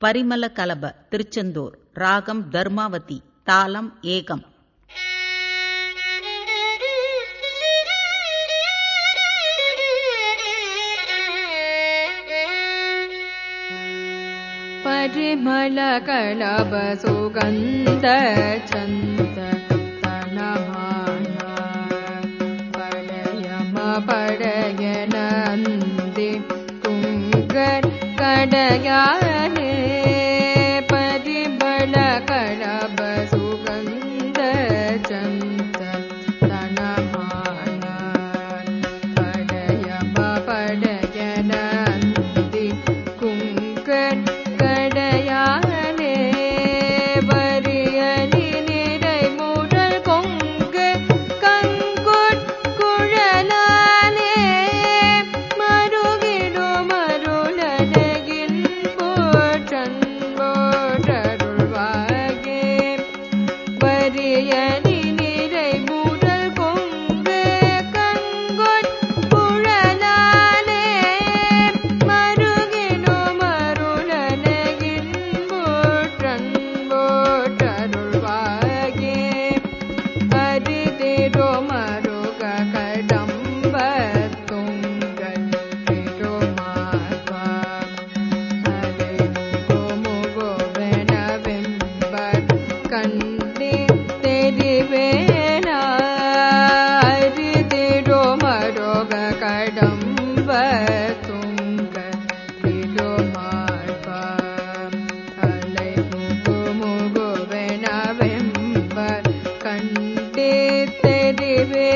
பரிமள கலப திருச்செந்தூர் ராகம் தர்மாவதி தாளம் ஏகம் परिमल कलब सुगन्ध छन्द तनमाना पडयम पडय नन्दि तुङ्गर कडयाने सुगन्धम् கடம்ப துங்க விடுமாழ்பா அலை முகு முகுவென வெம்ப கண்டே தெரிவே